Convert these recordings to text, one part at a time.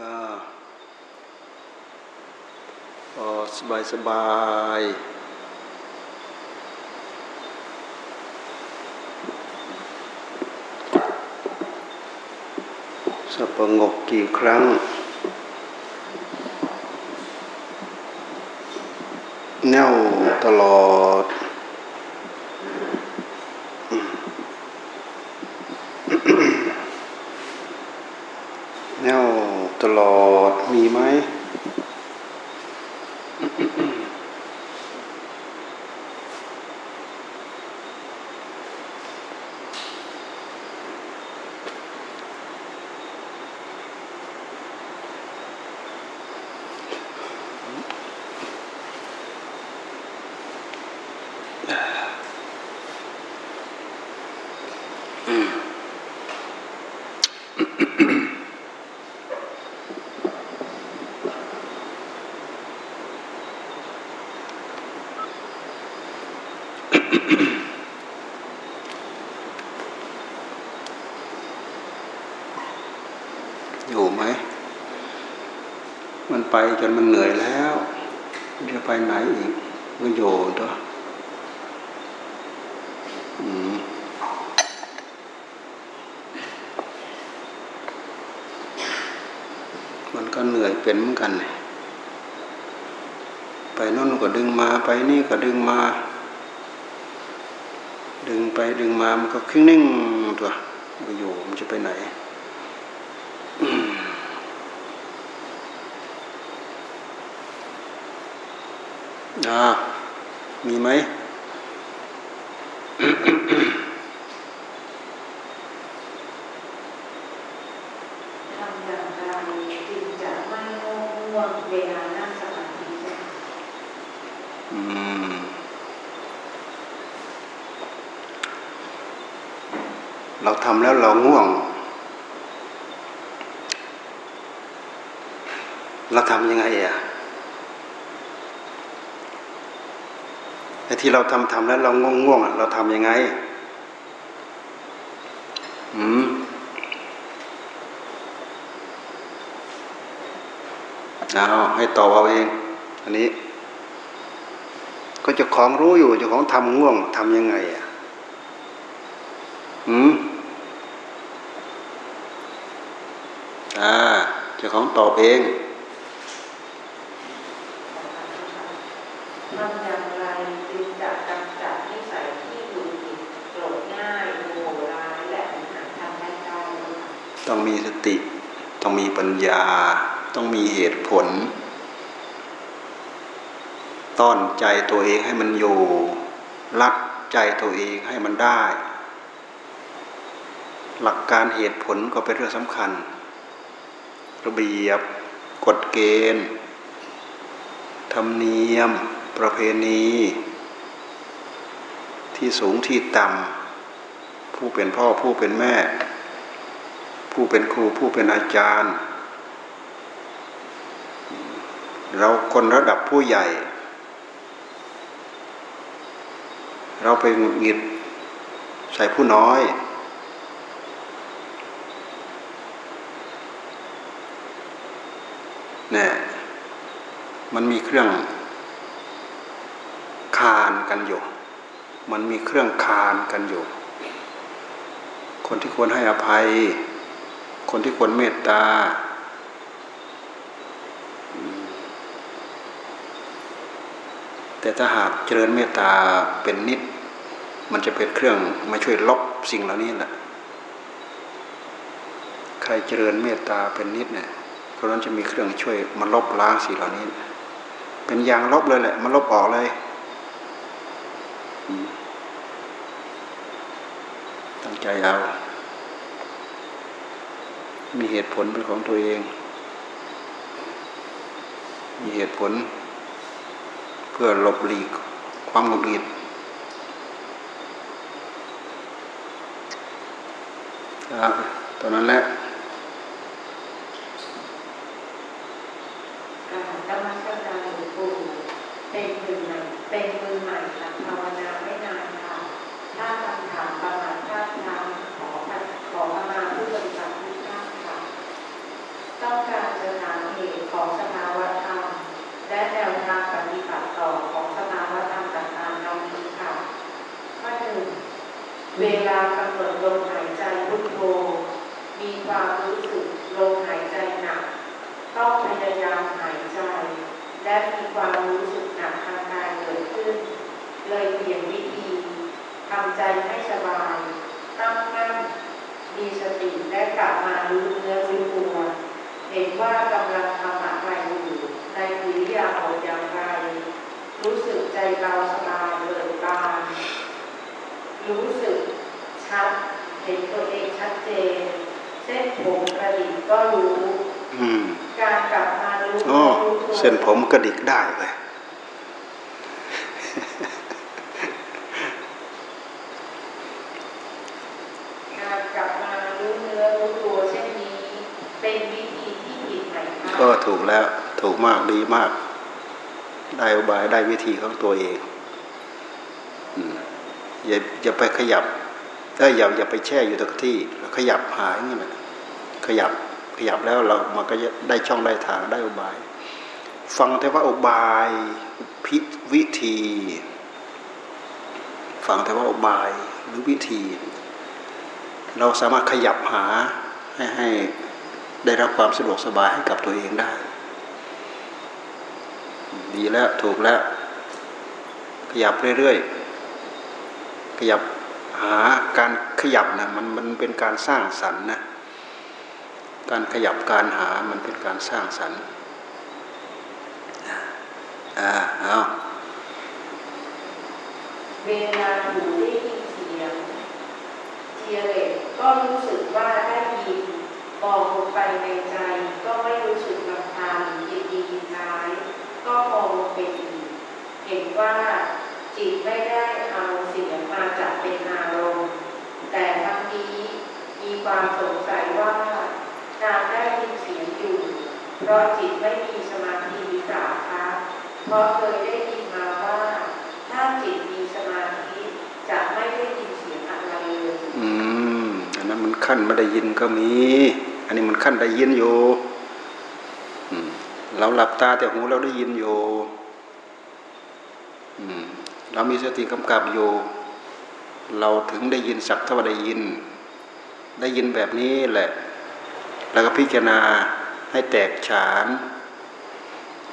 อ่าพอสบายสบายสปงกกี่ครั้ง แน่วตลอด แน่วตลอดมีไหม อยู่ไหม มัน ไปจนมันเหนื่อยแล้วจะไปไหนอีกมันอยู่ตัวมันก็เหนื่อยเป็นเหมือนกันเลยไปโน่นก็ดึงมาไปนี่ก็ดึงมา ดึงไปดึงมามันก็ครึ่งนิ่งตัวมันอยู่มันจะไปไหน อามีไหมทำอย่างไรจึงจะไม่ง่วงเวลานั่งสมาธิเจ้าอืมเราทำแล้วเราง่วง เราทำยังไงอะ ไอ้ที่เราทำทำแล้วเราง่วงง่วงเราทำยังไงอืมเอาให้ตอบเอาเอง อันนี้ ก็จ้าของรู้อยู่จ้าของทำง่วงทำยังไงอะอืมอ่าจ้าของตอบเองทำอย่างไร จะกำจัดนิสัยที่ดหงิดโกรธง่ายโมโหร้ายและหาทางด้านกายเจ้าต้องมีสติ ต้องมีปัญญา ต้องมีเหตุผล ต้อนใจตัวเองให้มันอยู่รัดใจตัวเองให้มันได้ หลักการเหตุผลก็เป็นเรื่องสำคัญ ระเบียบกฎเกณฑ์ธรรมเนียม ประเพณี ที่สูงที่ต่ำผู้เป็นพ่อผู้เป็นแม่ ผู้เป็นครูผู้เป็นอาจารย์ เราคนระดับผู้ใหญ่ เราไปหงุดหงิดใส่ผู้น้อยเนี่ยมันมีเครื่องคานกันอยู่ มันมีเครื่องคานกันอยู่ คนที่ควรให้อภัย คนที่ควรเมตตา แต่ถ้าหากเจริญเมตตาเป็นนิด มันจะเป็นเครื่องมาช่วยลบสิ่งเหล่านี้แหละ ใครเจริญเมตตาเป็นนิดเนี่ยคนนั้นจะมีเครื่องช่วยมาลบล้างสิ่งเหล่านี้ เป็นยางลบเลยแหละมาลบออกเลยอืม ใจเอา มีเหตุผลเป็นของตัวเอง มีเหตุผล เพื่อหลบหลีกความหงุดหงิดครับตอนนั้นแหละ ของสภาวะธรรม และแนวทางปฏิบัติต่อของสภาวะธรรมต่างๆดังนี้ค่ะข้อหนึ่งเวลากำหนดลมหายใจรุทโธ มีความรู้สึกลมหายใจหนัก ต้องพยายามหายใจ และมีความรู้สึกหนักทางกายเกิดขึ้น เลยเปลี่ยนวิธีทำใจให้สบาย ตั้งมั่นมีสติและกลับมารู้เนื้อรู้ตัว เห็นว่ากำลังทำอะไรอยู่ในวิริยาบถอย่างไร รู้สึกใจเบาสบายเบิกบานรู้สึกชัดเห็นตัวเองชัดเจน เส้นผมกระดิกก็รู้อืมการกลับมารู้อ๋อรู้ตัวเส้นผมกระดิกได้ไป การกลับมารู้เนื้อรู้ตัวเช่นนี้ เป็นวิธีที่ผิดไหมคะ ก็ถูกแล้ว ถูกมากดีมาก ได้อุบายได้วิธีของตัวเองอย่าอย่าไปขยับเอ้ยอย่าอย่าไปแช่อยู่ตรงที่ ขยับหายอย่างนี้แหละขยับขยับแล้วเรามันก็จะได้ช่องได้ทางได้อุบาย ฟังแต่ว่าอุบายพิวิธี ฟังแต่ว่าอุบายหรือวิธี เราสามารถขยับหาให้ให้ได้รับความสะดวกสบายให้กับตัวเองได้ ดีแล้วถูกแล้ว ขยับเรื่อยๆ ขยับหาการขยับนะมันมันเป็นการสร้างสรรค์นะการขยับการหามันเป็นการสร้างสรรค์อ่าเอาเวลาหูได้ยินเสียงเจียเลตก็รู้สึกว่าได้ยินมองลงไปในใจก็ไม่รู้สึกลำคาญยินดียินร้าย ก็มองไปอีกเห็นว่าจิตไม่ได้เอาเสียงมาจับเป็นอารมณ์แต่ทั้งนี้มีความสงสัยว่าการได้ยินเสียงอยู่ เพราะจิตไม่มีสมาธิหรือเปล่าคะเพราะเคยได้ยินมาว่าถ้าจิตมีสมาธิจะไม่ได้ยินเสียงอะไรเลยอืมอันนั้นมันขั้นไม่ได้ยินก็มี อันนี้มันขั้นได้ยินอยู่ เราหลับตาแต่หูเราได้ยินอยู่เรามีสติกำกับอยู่ เราถึงได้ยินสักเท่าได้ยิน ได้ยินแบบนี้แหละ แล้วก็พิจารณาให้แตกฉาน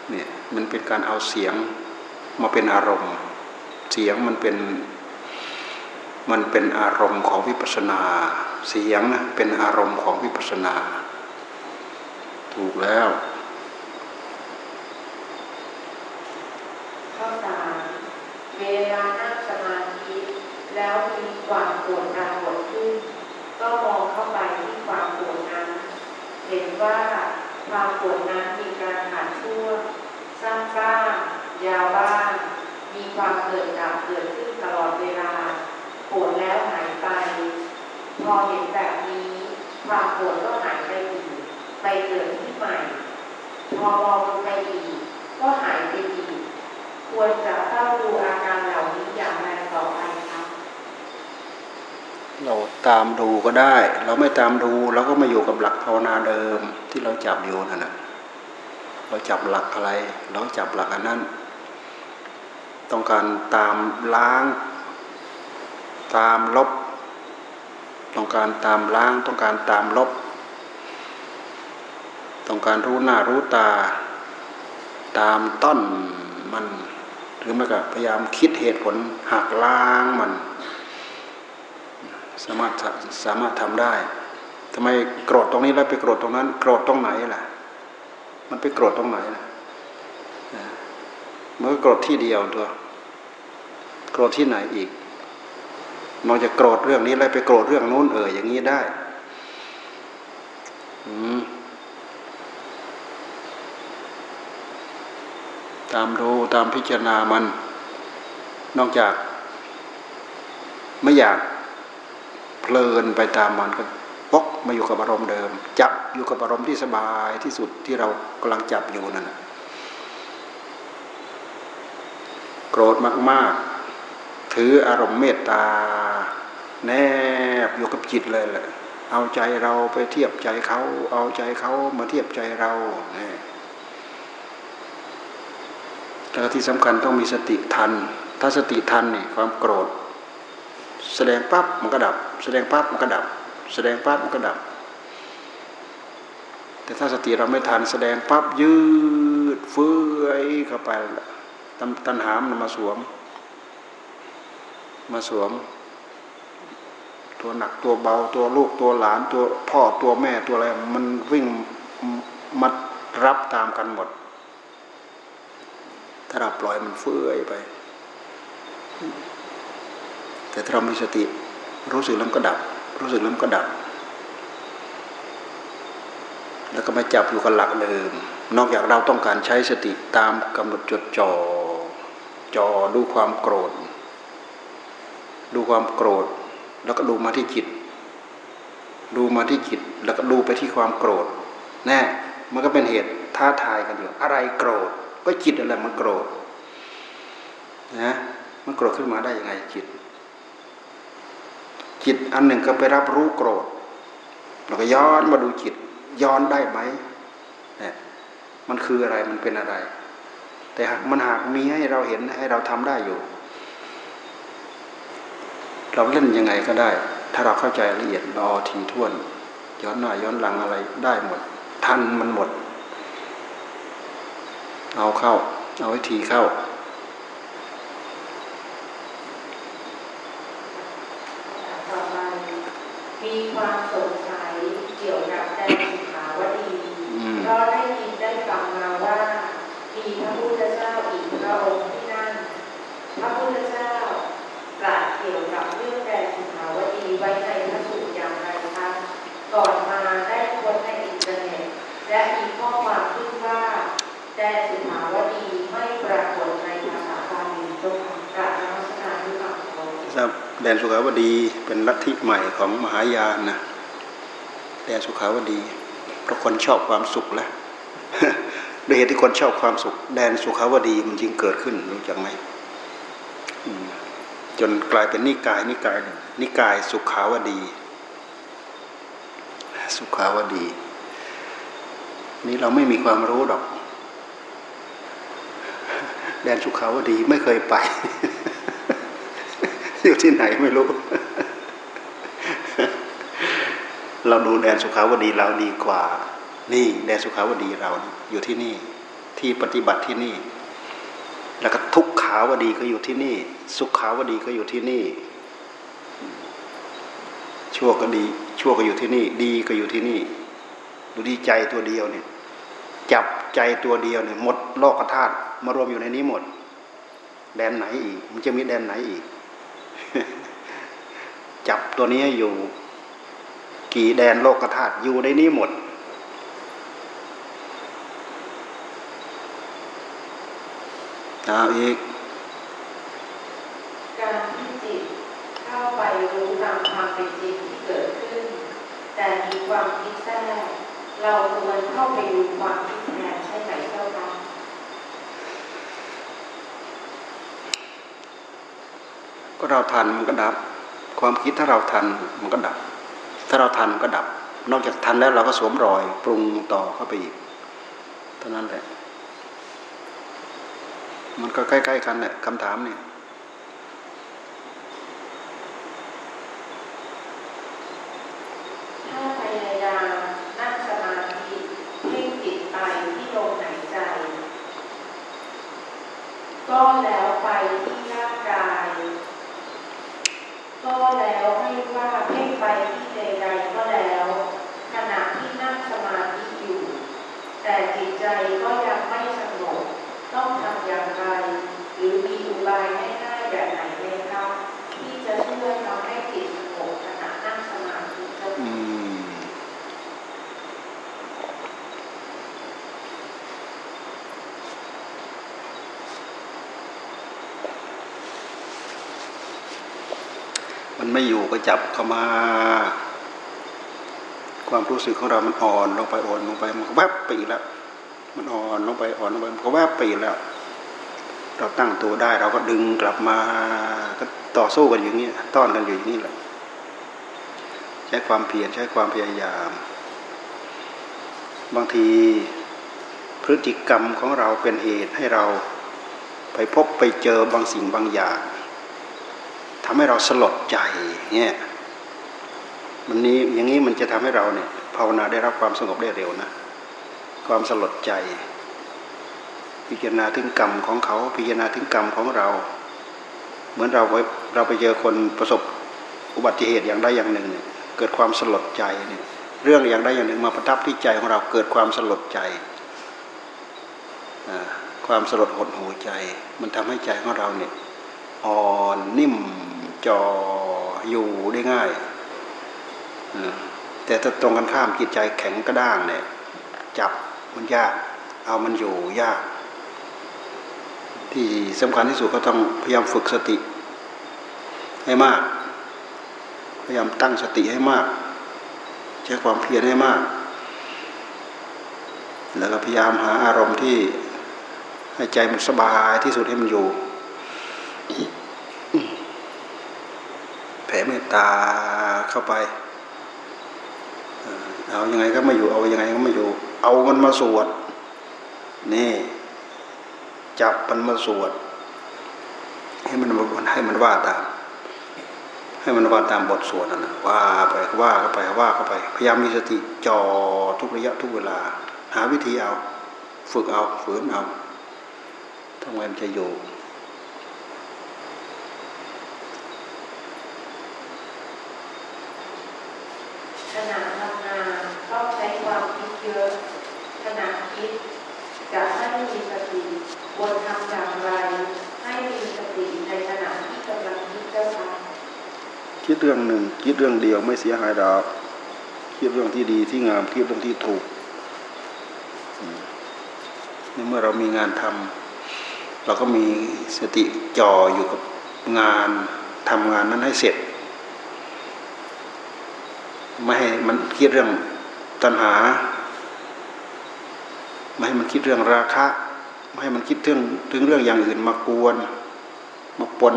เนี่ยมันเป็นการเอาเสียงมาเป็นอารมณ์ เสียงมันเป็นมันเป็นอารมณ์ของวิปัสนา เสียงนะเป็นอารมณ์ของวิปัสนา ถูกแล้ว ข้อสามเวลานั่งสมาธิแล้วมี ความปวดปรากฏขึ้น ก็มองเข้าไปที่ความปวดนั้น เห็นว่าความปวดนั้นมีการผ่านช่วสั้นบ้างยาวบ้าง มีความเกิดดับเกิดขึ้นตลอดเวลา ปวดแล้วหายไป พอเห็นแบบนี้ ความปวดก็หายไปอีกไปเกิดที่ใหม่ พอมองลงไปอีก ก็หายไปอีก ควรจะเฝ้าดูอาการเหล่านี้อย่างไรต่อไปคะ เราตามดูก็ได้ เราไม่ตามดูเราก็มาอยู่กับหลักภาวนาเดิมที่เราจับอยู่นั่นแหละเราจับหลักอะไร เราจับหลักอันนั้น ต้องการตามล้าง ตามลบ ต้องการตามล้าง ต้องการตามลบ ต้องการรู้หน้ารู้ตา ตามต้นมัน หรือไม่ก็พยายามคิดเหตุผลหักล้างมัน สามารถสามารถทำได้ทำไมโกรธตรงนี้แล้วไปโกรธตรงนั้น โกรธตรงไหนล่ะ มันไปโกรธตรงไหนล่ะมันก็โกรธที่เดียวตัวโกรธที่ไหนอีกนอกจากโกรธเรื่องนี้แล้วไปโกรธเรื่องนู้นเอออย่างนี้ได้ตามดูตามพิจารณามัน นอกจาก ไม่อยาก เพลินไปตามมันก็ปกมาอยู่กับอารมณ์เดิม จับอยู่กับอารมณ์ที่สบายที่สุดที่เรากำลังจับอยู่นั่นนะโกรธมาก ๆ ถืออารมณ์เมตตา แนบอยู่กับจิตเลยแหละเอาใจเราไปเทียบใจเขา เอาใจเขามาเทียบใจเราเนี่ยแล้วที่สำคัญต้องมีสติทัน ถ้าสติทันนี่ความโกรธ แสดงปั๊บมันก็ดับ แสดงปั๊บมันก็ดับ แสดงปั๊บมันก็ดับ แต่ถ้าสติเราไม่ทันแสดงปั๊บยืดเฟื้อยเข้าไปตัณหามันมาสวม มาสวม ตัวหนักตัวเบาตัวลูกตัวหลานตัวพ่อตัวแม่ตัวอะไรมันวิ่งมัดรับตามกันหมด ถ้าเราปล่อยมันเฟื่อยไป แต่ถ้าเรามีสติรู้สึกแล้วก็ดับ รู้สึกแล้วก็ดับ แล้วก็มาจับอยู่กับหลักเดิม นอกจากเราต้องการใช้สติตามกำหนดจดจอ่อจอดูความโกรธ ดูความโกรธ แล้วก็ดูมาที่จิต ดูมาที่จิต แล้วก็ดูไปที่ความโกรธ แน่มันก็เป็นเหตุท้าทายกันอยู่อะไรโกรธ ก็จิตอะไรมันโกรธนะมันโกรธขึ้นมาได้ยังไงจิต จิตอันหนึ่งก็ไปรับรู้โกรธเราก็ย้อนมาดูจิต ย้อนได้ไหมเนี่ยมันคืออะไรมันเป็นอะไร แต่มันหากมีให้เราเห็นให้เราทำได้อยู่ เราเล่นยังไงก็ได้ ถ้าเราเข้าใจละเอียดรอทีท่วน ย้อนหน้าย้อนหลังอะไรได้หมด ทันมันหมด เอาเข้า เอาวิธีเข้าต่อไปมีความสงสัยเกี่ยวกับแดนสุขาวดีเพราะได้ยินได้ฟังมาว่า มีพระพุทธเจ้าอีกพระองค์ที่นั่น พระพุทธเจ้าตรัสเกี่ยวกับเรื่องแดนสุขาวดีไว้ในพระสูตรอย่างไรคะ ก่อนมาได้ค้นในอินเทอร์เน็ต และมีข้อความขึ้นว่าแดนสุขาวดีไม่ปรากฏในภาษาบาลีจงกราบนมัสการด้วยความเคารพครับแดนสุขาวดีเป็นลัทธิใหม่ของมหายานนะแดนสุขาวดีเพราะคนชอบความสุขแล้วด้วยเหตุที่คนชอบความสุข แดนสุขาวดีมันจึงเกิดขึ้นรู้จักไหมจนกลายเป็นนิกายนิกายหนึ่งนิกายสุขาวดี สุขาวดี นี่เราไม่มีความรู้ดอก แดนสุขาวดีไม่เคยไป อยู่ที่ไหนไม่รู้ เราดูแดนสุขาวดีเราดีกว่า นี่แดนสุขาวดีเราอยู่ที่นี่ ที่ปฏิบัติที่นี่ แล้วก็ทุกขาวดีก็อยู่ที่นี่ สุขาวดีก็อยู่ที่นี่ ชั่วก็ดี ชั่วก็อยู่ที่นี่ ดีก็อยู่ที่นี่ ดูดีใจตัวเดียวเนี่ยจับใจตัวเดียวเนี่ยหมดโลกธาตุมารวมอยู่ในนี้หมด แดนไหนอีก มันจะมีแดนไหนอีก จับตัวนี้อยู่ กี่แดนโลกธาตุอยู่ในนี้หมด เอาอีกการที่จิตเข้าไปรู้ตามความเป็นจริติ แต่มีความคิดแทรกเราควรเข้าไปดูความคิดแทนใช่ไหมเจ้าคะก็เราทันมันก็ดับ ความคิดถ้าเราทันมันก็ดับ ถ้าเราทันก็ดับ นอกจากทันแล้วเราก็สวมรอย ปรุงต่อเข้าไปอีกเท่านั้นแหละ มันก็ใกล้ ๆ กันแหละคำถามเนี่ยถ้าพยายามนั่งสมาธิเพ่งจิตไปที่ลมหายใจ ก็แล้วไปที่ร่างกาย ก็แล้วให้ว่าเพ่งไปที่ใดๆก็แล้ว ขณะที่นั่งสมาธิอยู่ แต่จิตใจก็ยังไม่สงบต้องทำอย่างไร หรือมีอุบายง่ายๆแบบไหนไหมครับที่จะช่วยทำให้จิตสงบขณะนั่งสมาธิเจ้ามัน ไม่อยู่ก็จับเข้ามา ความรู้สึกของเรามันอ่อนลงไปอ่อนลงไปมันก็แวบไปอีกแล้ว มันอ่อนลงไปอ่อนลงไปมันก็แวบไปอีกแล้ว เราตั้งตัวได้เราก็ดึงกลับมาก็ต่อสู้กันอย่างนี้ต้อนกันอยู่อย่างนี้แหละใช้ความเพียรใช้ความพยายาม บางทีพฤติกรรมของเราเป็นเหตุให้เราไปพบไปเจอบางสิ่งบางอย่าง ทำให้เราสลดใจเนี่ยมันนี้อย่างนี้มันจะทำให้เราเนี่ยภาวนาได้รับความสงบได้เร็วนะ ความสลดใจ พิจารณาถึงกรรมของเขาพิจารณาถึงกรรมของเรา เหมือนเราไปเราไปเจอคนประสบอุบัติเหตุอย่างใดอย่างหนึ่งเนี่ยเกิดความสลดใจเนี่ยเรื่องอย่างใดอย่างหนึ่งมาประทับที่ใจของเราเกิดความสลดใจ ความสลดหดหูใจ มันทำให้ใจของเราเนี่ยอ่อนนิ่ม จออยู่ได้ง่าย แต่ถ้าตรงกันข้ามจิตใจแข็งกระด้างเนี่ย จับมันยาก เอามันอยู่ยาก ที่สำคัญที่สุดก็ต้องพยายามฝึกสติ ให้มาก พยายามตั้งสติให้มาก ใช้ความเพียรให้มาก แล้วก็พยายามหาอารมณ์ที่ให้ใจมันสบายที่สุดให้มันอยู่แผ่เม ตาเข้าไป เอาอยัางไงก็ไม่อยู่ เอาอยัางไงก็ไม่อยู่ เอามันมาสวด นี่ จับมันมาสวด ให้มันให้มันว่าตาม ให้มันว่าตามบทสวดนั่นนะว่าไปว่าเข้าไปว่าเข้าไป พยายามมีสติจ่อทุกระยะทุกเวลา หาวิธีเอา ฝึกเอา ฝืนเอาทำไงมันจะอยู่ ขณะทำงานต้องใช้ความคิดเยอะ ขณะคิดจะให้มีสติบนทำอย่างไร ให้มีสติในขณะที่กำลังคิดเจ้าค่ะคิดเรื่องหนึ่งคิดเรื่องเดียวไม่เสียหายดอกคิดเรื่องที่ดีที่งามคิดเรื่องที่ถูกในเมื่อเรามีงานทำเราก็มีสติจ่ออยู่กับงานทำงานนั้นให้เสร็จ ไม่ให้มันคิดเรื่องตัณหา ไม่ให้มันคิดเรื่องราคะ ไม่ให้มันคิดถึงถึงเรื่องอย่างอื่นมากวน มาปน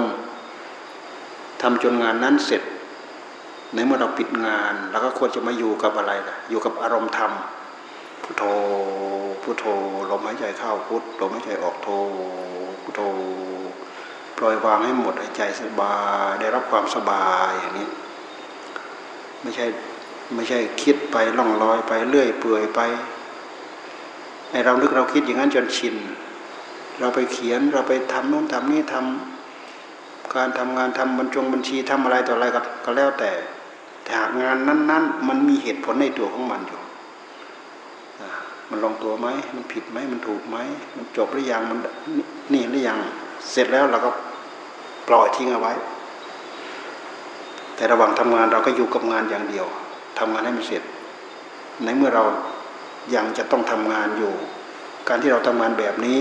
ทำจนงานนั้นเสร็จ ในเมื่อเราปิดงานเราก็ควรจะมาอยู่กับอะไรล่ะ อยู่กับอารมณ์ธรรม พุทโธ พุทโธ ลมหายใจเข้าพุทลมหายใจออกโธ พุทโธ ปล่อยวางให้หมดหายใจสบาย ได้รับความสบายอย่างนี้ ไม่ใช่ไม่ใช่คิดไปล่องลอยไปเรื่อยเปื่อยไปไอเรานึกเราคิดอย่างนั้นจนชิน เราไปเขียนเราไปทำโน้นทำนี่ทำการทำงานทำบรรจงบัญชีทำอะไรต่ออะไรก็แล้วแต่แต่หากงานนั้น ๆ มันมีเหตุผลในตัวของมันอยู่มันลงตัวไหม มันผิดไหม มันถูกไหม มันจบหรือยัง มันนี่หรือยัง เสร็จแล้วเราก็ปล่อยทิ้งเอาไว้ แต่ระหว่างทำงานเราก็อยู่กับงานอย่างเดียวทำงานให้มันเสร็จ ในเมื่อเรายังจะต้องทำงานอยู่ การที่เราทำงานแบบนี้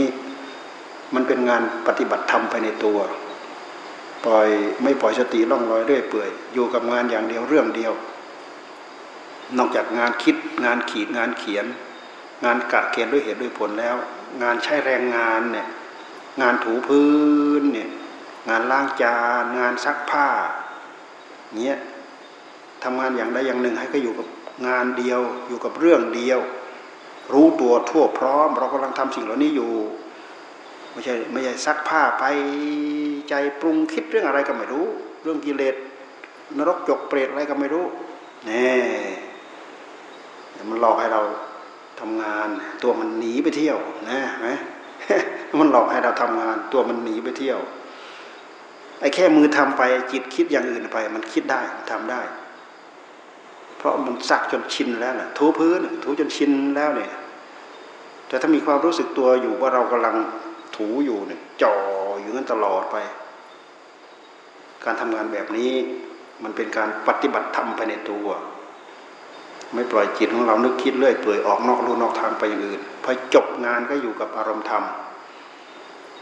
มันเป็นงานปฏิบัติธรรมไปในตัว ปล่อยไม่ปล่อยสติล่องลอยเรื่อยเปื่อย อยู่กับงานอย่างเดียวเรื่องเดียว นอกจากงานคิดงานขีดงานเขียน งานกะเกณฑ์ด้วยเหตุด้วยผลแล้ว งานใช้แรงงานเนี่ยงานถูพื้นเนี่ยงานล้างจาน งานซักผ้า เนี้ยทำงานอย่างใดอย่างหนึ่งให้ก็อยู่กับงานเดียว อยู่กับเรื่องเดียว รู้ตัวทั่วพร้อม เรากำลังทำสิ่งเหล่านี้อยู่ ไม่ใช่ไม่ใช่ซักผ้าไปใจปรุงคิดเรื่องอะไรก็ไม่รู้ เรื่องกิเลสนรกจกเปรตอะไรก็ไม่รู้แน่มันหลอกให้เราทำงาน ตัวมันหนีไปเที่ยวนะไหมมันหลอกให้เราทำงาน ตัวมันหนีไปเที่ยว ไอ้แค่มือทำไปจิตคิดอย่างอื่นไป มันคิดได้ทำได้ เพราะมันซักจนชินแล้วนะถูพื้นถูจนชินแล้วเนี่ย แต่ถ้ามีความรู้สึกตัวอยู่ว่าเรากำลังถูอยู่เนี่ยจ่ออยู่นั้นตลอดไป การทำงานแบบนี้มันเป็นการปฏิบัติธรรมไปในตัวไม่ปล่อยจิตของเรานึกคิดเรื่อยเปื่อยออกนอกรูนอกทางไปอย่างอื่นพอจบงานก็อยู่กับอารมณ์ธรรม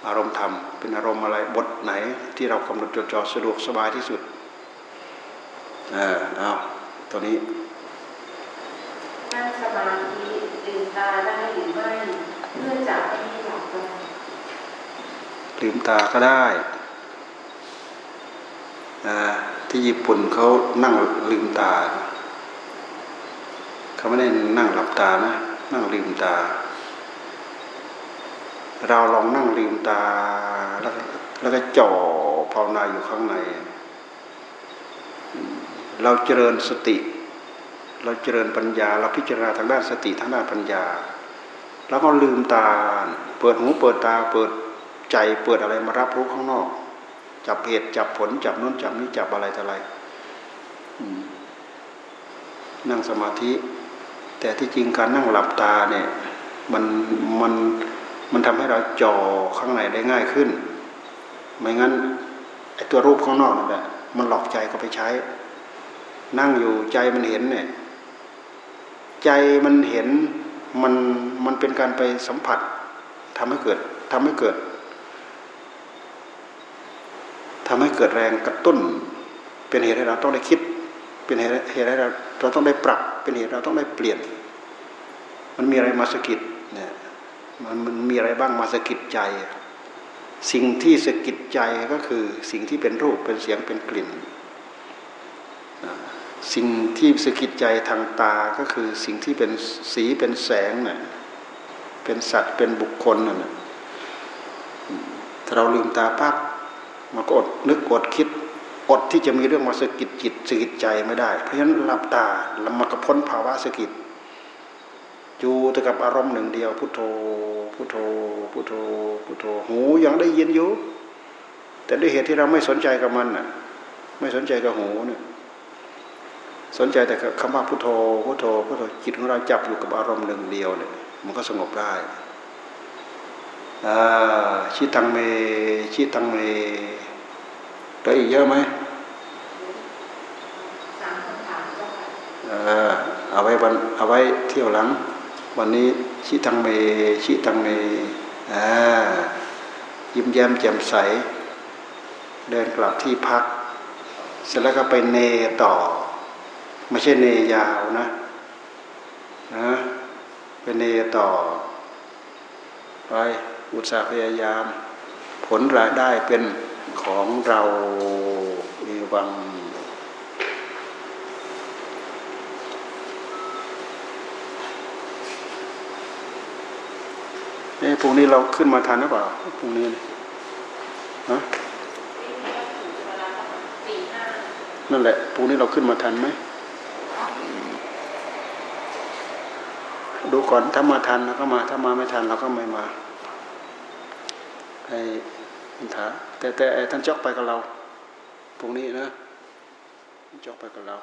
อารมณ์ธรรม เป็นอารมณ์อะไรบทไหนที่เรากำหนดจดจ่อสะดวกสบายที่สุดเออเอาตัวนี้นั่งสมาธิลืมตาได้หรือไม่เพื่อจะไม่หลับไปลืมตาก็ได้ที่ญี่ปุ่นเขานั่งลืมตาเขาไม่ได้นั่งหลับตานะ นั่งลืมตา เราลองนั่งลืมตาแล้วแล้วก็จ่อภาวนาอยู่ข้างใน เราเจริญสติ เราเจริญปัญญา เราพิจารณาทางด้านสติทางด้านปัญญา แล้วก็ลืมตา เปิดหูเปิดตาเปิดใจเปิดอะไรมารับรู้ข้างนอก จับเหตุจับผลจับนู้นจับนี้จับอะไรต่ออะไรนั่งสมาธิ แต่ที่จริงการนั่งหลับตาเนี่ยมันมัน มันทำให้เราจ่อข้างในได้ง่ายขึ้น ไม่งั้นไอ้ตัวรูปข้างนอกนั่นแหละมันหลอกใจก็ไปใช้ นั่งอยู่ใจมันเห็นเนี่ย ใจมันเห็นมันมันเป็นการไปสัมผัสทำให้เกิดทำให้เกิดทำให้เกิดแรงกระตุ้น เป็นเหตุให้เราต้องได้คิด เป็นเหตุให้เราเราต้องได้ปรับ เป็นเหตุเราต้องได้เปลี่ยน มันมีอะไรมาสะกิดเนี่ย มันมันมีอะไรบ้างมาสะกิดใจ สิ่งที่สะกิดใจก็คือสิ่งที่เป็นรูปเป็นเสียงเป็นกลิ่น สิ่งที่สะกิดใจทางตาก็คือสิ่งที่เป็นสีเป็นแสงน่ะเป็นสัตว์เป็นบุคคลน่ะถ้าเราลืมตาปั๊บมันก็อดนึกอดคิดอดที่จะมีเรื่องมาสะกิดจิตสะกิดใจไม่ได้ เพราะฉะนั้นหลับตาแล้วมันก็พ้นภาวะสะกิด อยู่แต่กับอารมณ์หนึ่งเดียว พุทโธพุทโธพุทโธพุทโธหูยังได้ยินอยู่ แต่ด้วยเหตุที่เราไม่สนใจกับมันน่ะ ไม่สนใจกับหูเนี่ยสนใจแต่คำว่าพุทโธพุทโธพุทโธจิตของเราจับอยู่กับอารมณ์หนึ่งเดียวเนี่ยมันก็สงบได้ชิตังเมชิตังเมได้อีกเยอะไหมสามคำถามเจ้าค่ะเออเอาไว้วันเอาไว้เที่ยวหลัง วันนี้ชิตังเมชิตังเมอ่ายิ้มแย้มแจ่มใส เดินกลับที่พัก เสร็จแล้วก็ไปเนต่อ ไม่ใช่เนยาวนะนะไปเนต่อ ไปอุตสาห์พยายาม ผลรายได้เป็นของเราเอวัง เอ้พรุ่งนี้เราขึ้นมาทันหรือเปล่าพรุ่งนี้นี่ก็ถึงเวลาประนั่นแหละพรุ่งนี้เราขึ้นมาทันไหมดูก่อนถ้ามาทันเราก็มา ถ้ามาไม่ทันเราก็ไม่มาให้ท่านถาแต่แต่ท่านจอกไปกับเราพรุ่งนี้นะจอกไปกับเรา